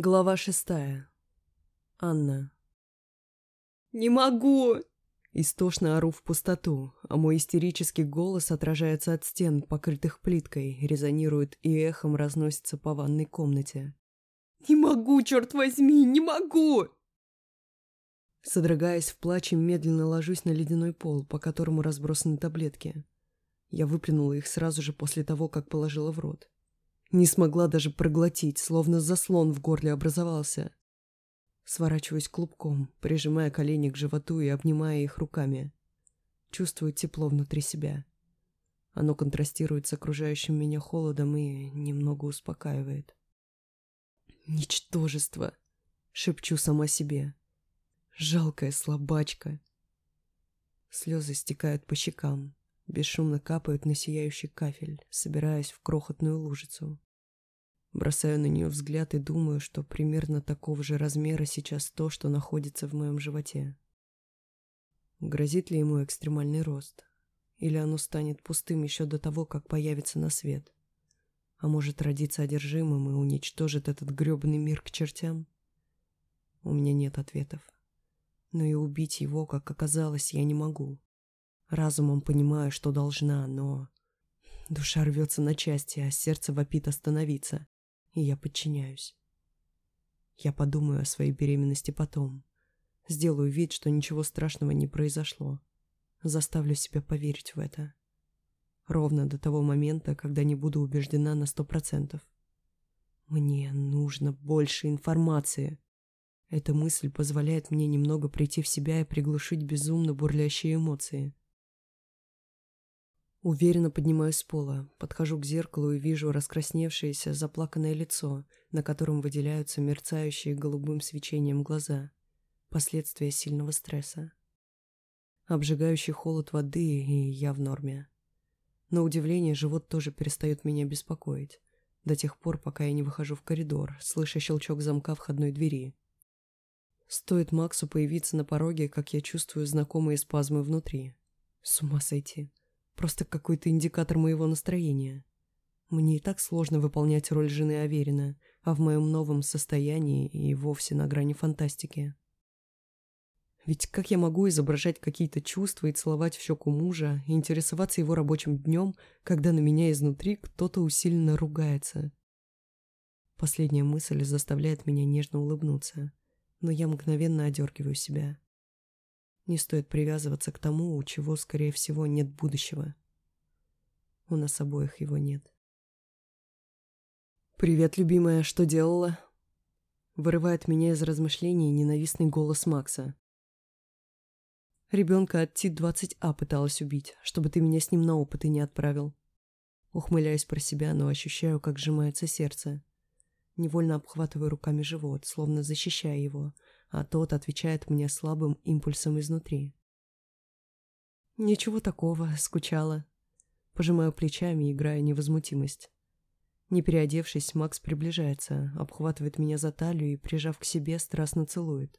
Глава шестая. Анна. «Не могу!» Истошно ору в пустоту, а мой истерический голос отражается от стен, покрытых плиткой, резонирует и эхом разносится по ванной комнате. «Не могу, черт возьми, не могу!» Содрогаясь в плаче, медленно ложусь на ледяной пол, по которому разбросаны таблетки. Я выплюнула их сразу же после того, как положила в рот. Не смогла даже проглотить, словно заслон в горле образовался. Сворачиваюсь клубком, прижимая колени к животу и обнимая их руками. Чувствую тепло внутри себя. Оно контрастирует с окружающим меня холодом и немного успокаивает. «Ничтожество!» — шепчу сама себе. «Жалкая слабачка!» Слезы стекают по щекам, бесшумно капают на сияющий кафель, собираясь в крохотную лужицу. Бросаю на нее взгляд и думаю, что примерно такого же размера сейчас то, что находится в моем животе. Грозит ли ему экстремальный рост? Или оно станет пустым еще до того, как появится на свет? А может родиться одержимым и уничтожит этот гребаный мир к чертям? У меня нет ответов. Но и убить его, как оказалось, я не могу. Разумом понимаю, что должна, но... Душа рвется на части, а сердце вопит остановиться. И я подчиняюсь. Я подумаю о своей беременности потом. Сделаю вид, что ничего страшного не произошло. Заставлю себя поверить в это. Ровно до того момента, когда не буду убеждена на сто процентов. Мне нужно больше информации. Эта мысль позволяет мне немного прийти в себя и приглушить безумно бурлящие эмоции. Уверенно поднимаюсь с пола, подхожу к зеркалу и вижу раскрасневшееся, заплаканное лицо, на котором выделяются мерцающие голубым свечением глаза. Последствия сильного стресса. Обжигающий холод воды, и я в норме. На удивление, живот тоже перестает меня беспокоить. До тех пор, пока я не выхожу в коридор, слыша щелчок замка входной двери. Стоит Максу появиться на пороге, как я чувствую знакомые спазмы внутри. С ума сойти. Просто какой-то индикатор моего настроения. Мне и так сложно выполнять роль жены Аверина, а в моем новом состоянии и вовсе на грани фантастики. Ведь как я могу изображать какие-то чувства и целовать в щеку мужа, и интересоваться его рабочим днем, когда на меня изнутри кто-то усиленно ругается? Последняя мысль заставляет меня нежно улыбнуться, но я мгновенно одергиваю себя. Не стоит привязываться к тому, у чего, скорее всего, нет будущего. У нас обоих его нет. «Привет, любимая, что делала?» Вырывает меня из размышлений ненавистный голос Макса. Ребенка от Ти-20А пыталась убить, чтобы ты меня с ним на опыты не отправил. Ухмыляюсь про себя, но ощущаю, как сжимается сердце. Невольно обхватываю руками живот, словно защищая его, а тот отвечает мне слабым импульсом изнутри. «Ничего такого, скучала». Пожимаю плечами, играя невозмутимость. Не переодевшись, Макс приближается, обхватывает меня за талию и, прижав к себе, страстно целует.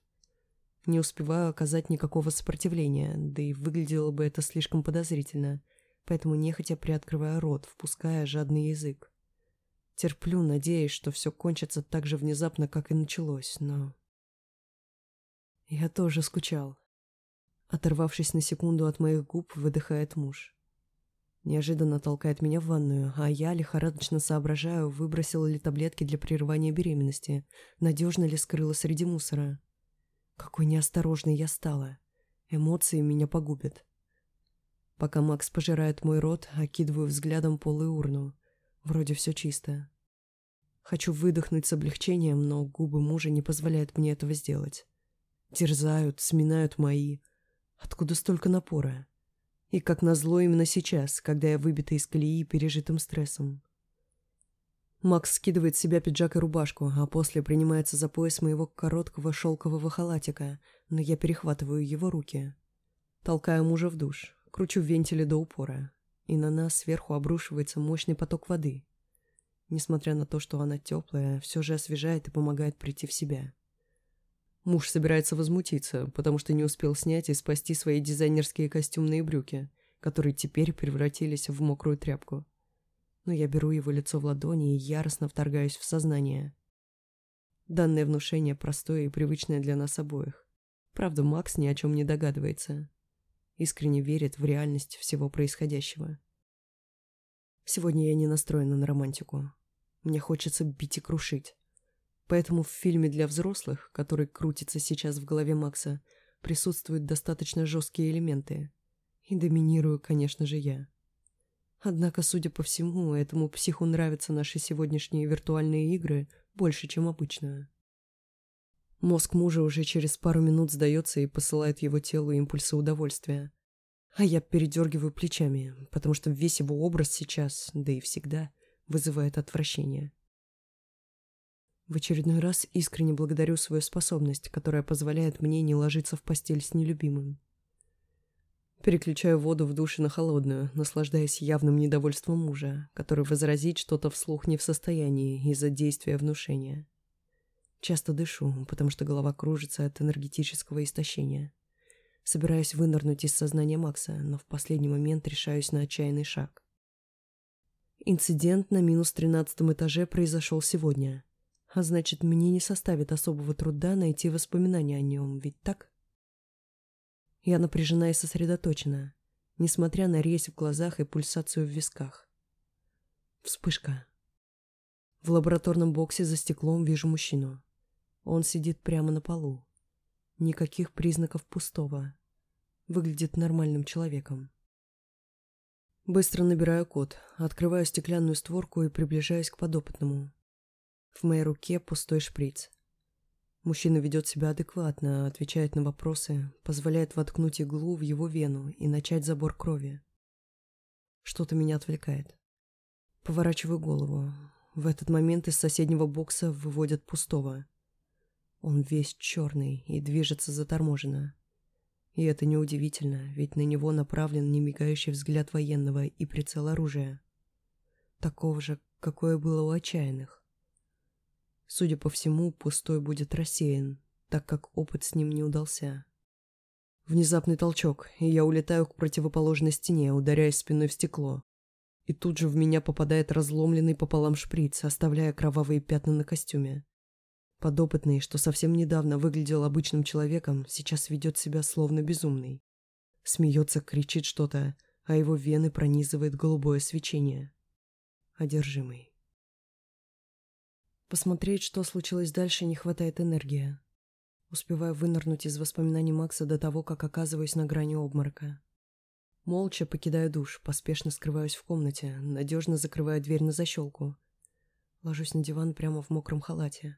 Не успеваю оказать никакого сопротивления, да и выглядело бы это слишком подозрительно, поэтому нехотя приоткрываю рот, впуская жадный язык. Терплю, надеясь, что все кончится так же внезапно, как и началось, но я тоже скучал. Оторвавшись на секунду от моих губ, выдыхает муж. Неожиданно толкает меня в ванную, а я лихорадочно соображаю, выбросила ли таблетки для прерывания беременности, надежно ли скрыла среди мусора. Какой неосторожной я стала. Эмоции меня погубят. Пока Макс пожирает мой рот, окидываю взглядом пол и урну. Вроде все чисто. Хочу выдохнуть с облегчением, но губы мужа не позволяют мне этого сделать. Терзают, сминают мои. Откуда столько напора? И как назло именно сейчас, когда я выбита из колеи пережитым стрессом. Макс скидывает с себя пиджак и рубашку, а после принимается за пояс моего короткого шелкового халатика, но я перехватываю его руки. Толкаю мужа в душ, кручу вентили до упора, и на нас сверху обрушивается мощный поток воды. Несмотря на то, что она теплая, все же освежает и помогает прийти в себя. Муж собирается возмутиться, потому что не успел снять и спасти свои дизайнерские костюмные брюки, которые теперь превратились в мокрую тряпку. Но я беру его лицо в ладони и яростно вторгаюсь в сознание. Данное внушение простое и привычное для нас обоих. Правда, Макс ни о чем не догадывается. Искренне верит в реальность всего происходящего. Сегодня я не настроена на романтику. Мне хочется бить и крушить. Поэтому в фильме для взрослых, который крутится сейчас в голове Макса, присутствуют достаточно жесткие элементы. И доминирую, конечно же, я. Однако, судя по всему, этому психу нравятся наши сегодняшние виртуальные игры больше, чем обычно. Мозг мужа уже через пару минут сдается и посылает его телу импульсы удовольствия. А я передергиваю плечами, потому что весь его образ сейчас, да и всегда, вызывает отвращение. В очередной раз искренне благодарю свою способность, которая позволяет мне не ложиться в постель с нелюбимым. Переключаю воду в душе на холодную, наслаждаясь явным недовольством мужа, который возразить что-то вслух не в состоянии из-за действия внушения. Часто дышу, потому что голова кружится от энергетического истощения. Собираюсь вынырнуть из сознания Макса, но в последний момент решаюсь на отчаянный шаг. Инцидент на минус тринадцатом этаже произошел сегодня. А значит, мне не составит особого труда найти воспоминания о нем, ведь так? Я напряжена и сосредоточена, несмотря на резь в глазах и пульсацию в висках. Вспышка. В лабораторном боксе за стеклом вижу мужчину. Он сидит прямо на полу. Никаких признаков пустого. Выглядит нормальным человеком. Быстро набираю код, открываю стеклянную створку и приближаюсь к подопытному. В моей руке пустой шприц. Мужчина ведет себя адекватно, отвечает на вопросы, позволяет воткнуть иглу в его вену и начать забор крови. Что-то меня отвлекает. Поворачиваю голову. В этот момент из соседнего бокса выводят пустого. Он весь черный и движется заторможенно. И это неудивительно, ведь на него направлен немигающий взгляд военного и прицел оружия. Такого же, какое было у отчаянных. Судя по всему, пустой будет рассеян, так как опыт с ним не удался. Внезапный толчок, и я улетаю к противоположной стене, ударяясь спиной в стекло. И тут же в меня попадает разломленный пополам шприц, оставляя кровавые пятна на костюме. Подопытный, что совсем недавно выглядел обычным человеком, сейчас ведет себя словно безумный. Смеется, кричит что-то, а его вены пронизывает голубое свечение. Одержимый. Посмотреть, что случилось дальше, не хватает энергии. Успеваю вынырнуть из воспоминаний Макса до того, как оказываюсь на грани обморока. Молча покидаю душ, поспешно скрываюсь в комнате, надежно закрываю дверь на защелку. Ложусь на диван прямо в мокром халате.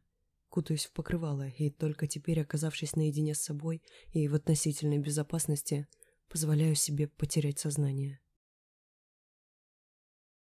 Кутаюсь в покрывало, и только теперь, оказавшись наедине с собой и в относительной безопасности, позволяю себе потерять сознание.